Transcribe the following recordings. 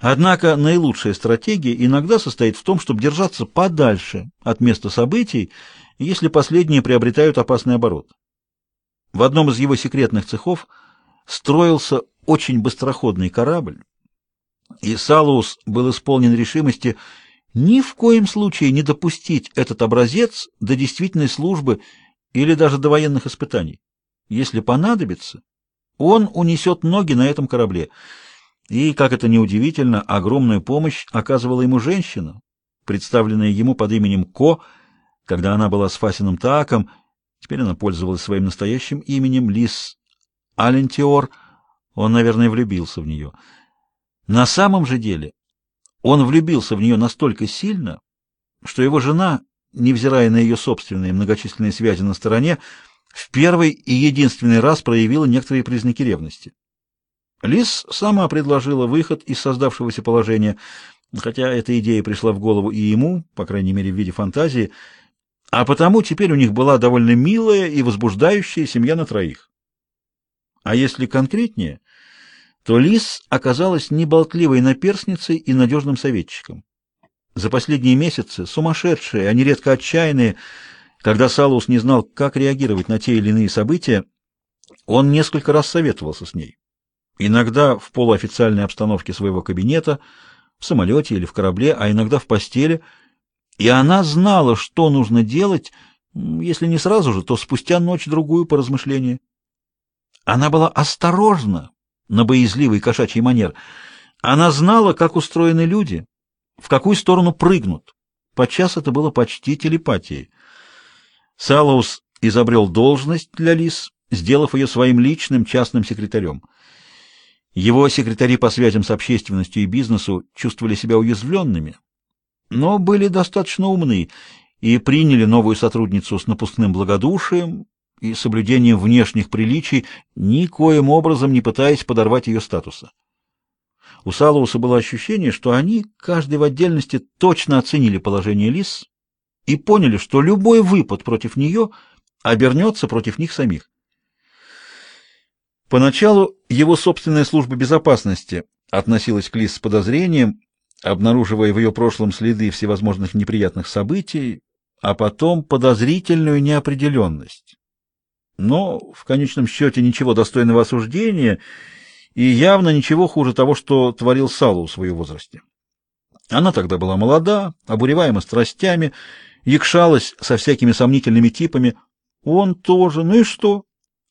Однако наилучшая стратегия иногда состоит в том, чтобы держаться подальше от места событий, если последние приобретают опасный оборот. В одном из его секретных цехов строился очень быстроходный корабль, и Салус был исполнен решимости ни в коем случае не допустить этот образец до действительной службы или даже до военных испытаний. Если понадобится, он унесет ноги на этом корабле. И, как это ни удивительно, огромную помощь оказывала ему женщина, представленная ему под именем Ко, когда она была с Фасиным Тааком, теперь она пользовалась своим настоящим именем Лис Алентиор, он, наверное, влюбился в нее. На самом же деле он влюбился в нее настолько сильно, что его жена, невзирая на ее собственные многочисленные связи на стороне, в первый и единственный раз проявила некоторые признаки ревности. Лис сама предложила выход из создавшегося положения, хотя эта идея пришла в голову и ему, по крайней мере в виде фантазии, а потому теперь у них была довольно милая и возбуждающая семья на троих. А если конкретнее, то Лис оказалась неболтливой наперсницей и надежным советчиком. За последние месяцы, сумасшедшие, а нередко отчаянные, когда Салус не знал, как реагировать на те или иные события, он несколько раз советовался с ней. Иногда в полуофициальной обстановке своего кабинета, в самолете или в корабле, а иногда в постели, и она знала, что нужно делать, если не сразу же, то спустя ночь-другую по размышлению. Она была осторожна на боязливый кошачий манер. Она знала, как устроены люди, в какую сторону прыгнут. Подчас это было почти телепатией. Салаус изобрел должность для Лис, сделав ее своим личным частным секретарем. Его секретари по связям с общественностью и бизнесу чувствовали себя уязвленными, но были достаточно умны и приняли новую сотрудницу с напускным благодушием и соблюдением внешних приличий, никоим образом не пытаясь подорвать ее статуса. У Салауса было ощущение, что они, каждый в отдельности, точно оценили положение Лис и поняли, что любой выпад против нее обернется против них самих. Поначалу его собственная служба безопасности относилась к Лис с подозрением, обнаруживая в ее прошлом следы всевозможных неприятных событий, а потом подозрительную неопределенность. Но в конечном счете ничего достойного осуждения и явно ничего хуже того, что творил Салу в своем возрасте. Она тогда была молода, обуреваема страстями, якшалась со всякими сомнительными типами. Он тоже. Ну и что?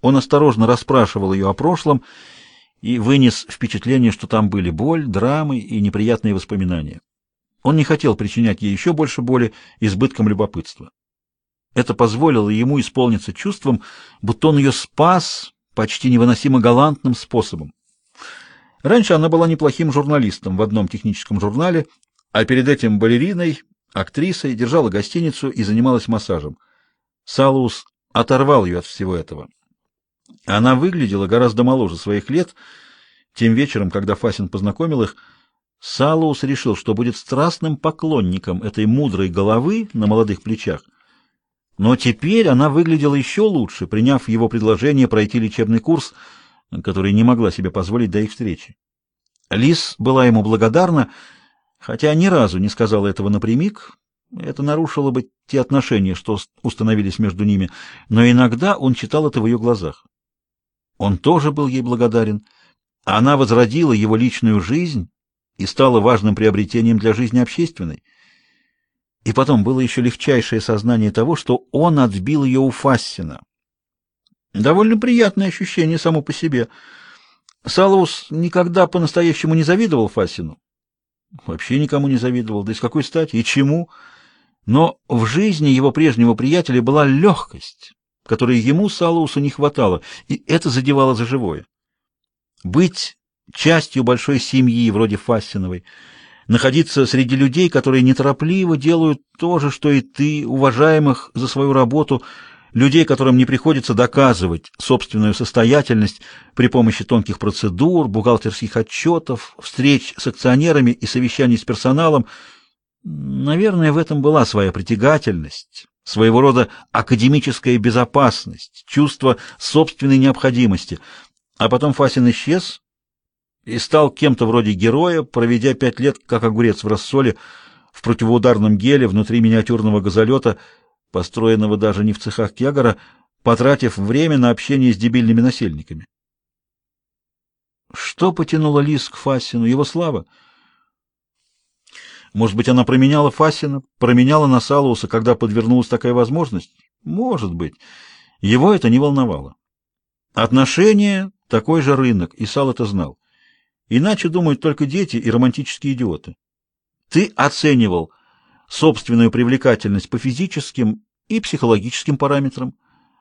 Он осторожно расспрашивал ее о прошлом и вынес впечатление, что там были боль, драмы и неприятные воспоминания. Он не хотел причинять ей еще больше боли избытком любопытства. Это позволило ему исполниться чувством, будто он ее спас почти невыносимо галантным способом. Раньше она была неплохим журналистом в одном техническом журнале, а перед этим балериной, актрисой, держала гостиницу и занималась массажем. Салус оторвал ее от всего этого. Она выглядела гораздо моложе своих лет. Тем вечером, когда Фасин познакомил их, Салус решил, что будет страстным поклонником этой мудрой головы на молодых плечах. Но теперь она выглядела еще лучше, приняв его предложение пройти лечебный курс, который не могла себе позволить до их встречи. Лис была ему благодарна, хотя ни разу не сказала этого напрямик, это нарушило бы те отношения, что установились между ними, но иногда он читал это в ее глазах. Он тоже был ей благодарен. Она возродила его личную жизнь и стала важным приобретением для жизни общественной. И потом было еще легчайшее сознание того, что он отбил ее у Фассина. Довольно приятное ощущение само по себе. Салаус никогда по-настоящему не завидовал Фассину. Вообще никому не завидовал. Да из какой стати? И чему? Но в жизни его прежнего приятеля была легкость, которой ему, Салаусу, не хватало, и это задевало за живое. Быть частью большой семьи, вроде Фассиновой — находиться среди людей, которые неторопливо делают то же, что и ты, уважаемых за свою работу, людей, которым не приходится доказывать собственную состоятельность при помощи тонких процедур, бухгалтерских отчетов, встреч с акционерами и совещаний с персоналом. Наверное, в этом была своя притягательность, своего рода академическая безопасность, чувство собственной необходимости. А потом Фасин исчез, и стал кем-то вроде героя, проведя пять лет как огурец в рассоле в противоударном геле внутри миниатюрного газолета, построенного даже не в цехах Кегара, потратив время на общение с дебильными насельниками. Что потянуло Лис к Фасину? Его слава? Может быть, она променяла Фасина, променяла на Салуса, когда подвернулась такая возможность? Может быть. Его это не волновало. Отношения — такой же рынок, и Сал это знал. Иначе думают только дети и романтические идиоты. Ты оценивал собственную привлекательность по физическим и психологическим параметрам,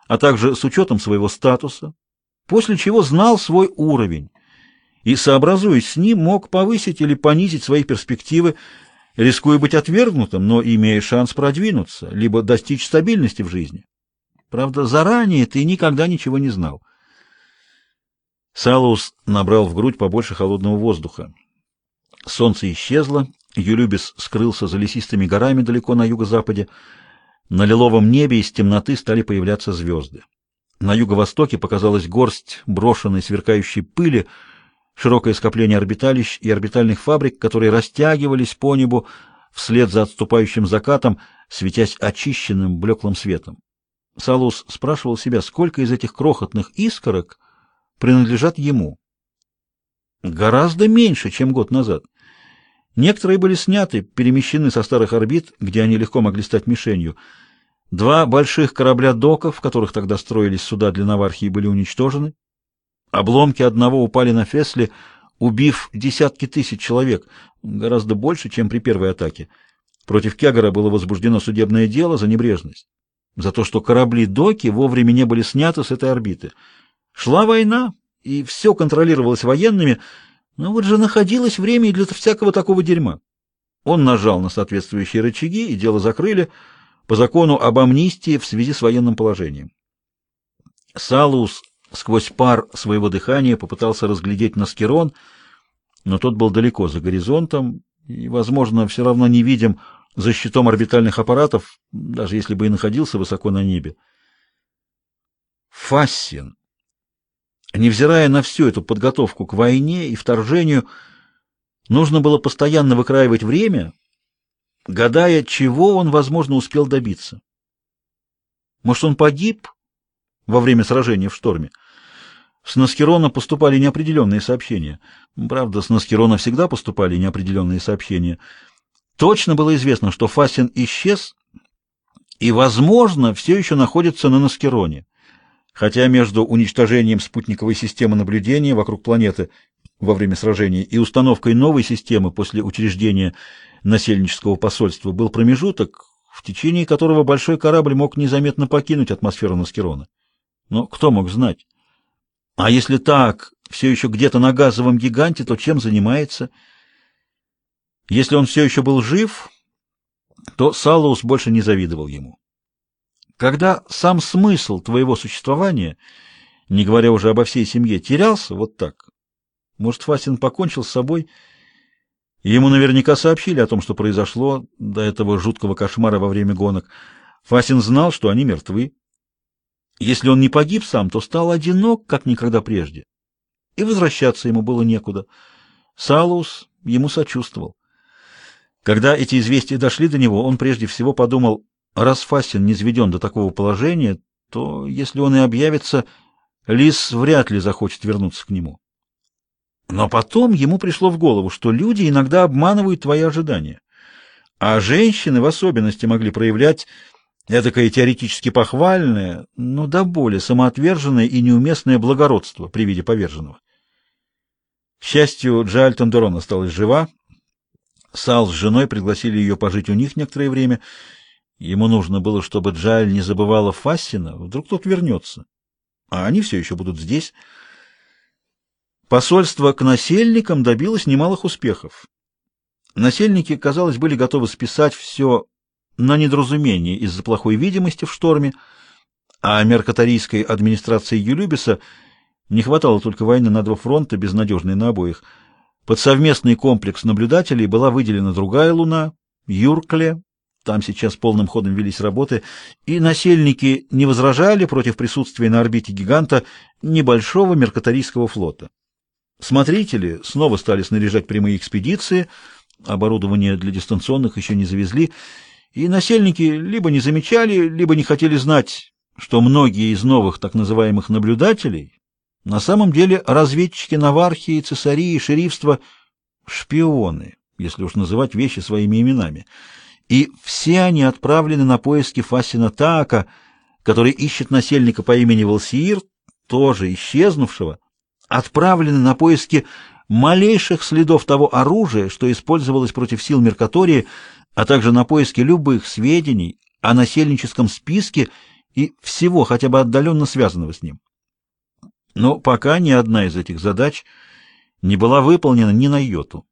а также с учетом своего статуса, после чего знал свой уровень и, сообразуясь с ним, мог повысить или понизить свои перспективы, рискуя быть отвергнутым, но имея шанс продвинуться, либо достичь стабильности в жизни. Правда, заранее ты никогда ничего не знал. Салус набрал в грудь побольше холодного воздуха. Солнце исчезло, Юлюбис скрылся за лесистыми горами далеко на юго-западе. На лиловом небе из темноты стали появляться звезды. На юго-востоке показалась горсть брошенной сверкающей пыли, широкое скопление орбиталищ и орбитальных фабрик, которые растягивались по небу вслед за отступающим закатом, светясь очищенным блеклым светом. Салус спрашивал себя, сколько из этих крохотных искорок принадлежат ему. Гораздо меньше, чем год назад. Некоторые были сняты, перемещены со старых орбит, где они легко могли стать мишенью. Два больших корабля доков, в которых тогда строились суда для Навархии, были уничтожены. Обломки одного упали на Фесли, убив десятки тысяч человек, гораздо больше, чем при первой атаке. Против Кегара было возбуждено судебное дело за небрежность, за то, что корабли-доки вовремя не были сняты с этой орбиты. Шла война, и все контролировалось военными, но вот же находилось время и для всякого такого дерьма. Он нажал на соответствующие рычаги, и дело закрыли по закону об амнистии в связи с военным положением. Салус сквозь пар своего дыхания попытался разглядеть Наскерон, но тот был далеко за горизонтом и, возможно, все равно не видим за щитом орбитальных аппаратов, даже если бы и находился высоко на небе. Фассин Невзирая на всю эту подготовку к войне и вторжению, нужно было постоянно выкраивать время, гадая, чего он, возможно, успел добиться. Может, он погиб во время сражения в шторме? С Наскерона поступали неопределенные сообщения. Правда, с Наскерона всегда поступали неопределенные сообщения. Точно было известно, что Фасин исчез и, возможно, все еще находится на Наскероне хотя между уничтожением спутниковой системы наблюдения вокруг планеты во время сражений и установкой новой системы после учреждения насельнического посольства был промежуток, в течение которого большой корабль мог незаметно покинуть атмосферу Наскерона. Но кто мог знать? А если так, все еще где-то на газовом гиганте, то чем занимается? Если он все еще был жив, то Саллоус больше не завидовал ему. Когда сам смысл твоего существования, не говоря уже обо всей семье, терялся вот так, может, Фасин покончил с собой, и ему наверняка сообщили о том, что произошло до этого жуткого кошмара во время гонок. Фасин знал, что они мертвы. Если он не погиб сам, то стал одинок, как никогда прежде. И возвращаться ему было некуда. Салус ему сочувствовал. Когда эти известия дошли до него, он прежде всего подумал, Раз Фастин не сведен до такого положения, то, если он и объявится, Лис вряд ли захочет вернуться к нему. Но потом ему пришло в голову, что люди иногда обманывают твои ожидания. А женщины в особенности могли проявлять эдакое теоретически похвальное, но до боли самоотверженное и неуместное благородство при виде поверженного. К счастью, Джальтон Дорон осталась жива. Сал с женой пригласили ее пожить у них некоторое время — Ему нужно было, чтобы Джайль не забывала Фассина, вдруг тот вернется. А они все еще будут здесь. Посольство к насельникам добилось немалых успехов. Насельники, казалось, были готовы списать все на недоразумение из-за плохой видимости в шторме, а меркатарийской администрации Юлюбиса не хватало только войны на два фронта, безнадежной на обоих. Под совместный комплекс наблюдателей была выделена другая луна, Юркле, там сейчас полным ходом велись работы, и насельники не возражали против присутствия на орбите гиганта небольшого меркаторийского флота. Смотрители снова стали снаряжать прямые экспедиции, оборудование для дистанционных еще не завезли, и насельники либо не замечали, либо не хотели знать, что многие из новых так называемых наблюдателей на самом деле разведчики Навархии, Цесарии, шерифства, шпионы, если уж называть вещи своими именами. И все они отправлены на поиски Фасина Таака, который ищет насельника по имени Волсиир, тоже исчезнувшего, отправлены на поиски малейших следов того оружия, что использовалось против сил Меркатории, а также на поиски любых сведений о насельническом списке и всего хотя бы отдаленно связанного с ним. Но пока ни одна из этих задач не была выполнена ни на йоту.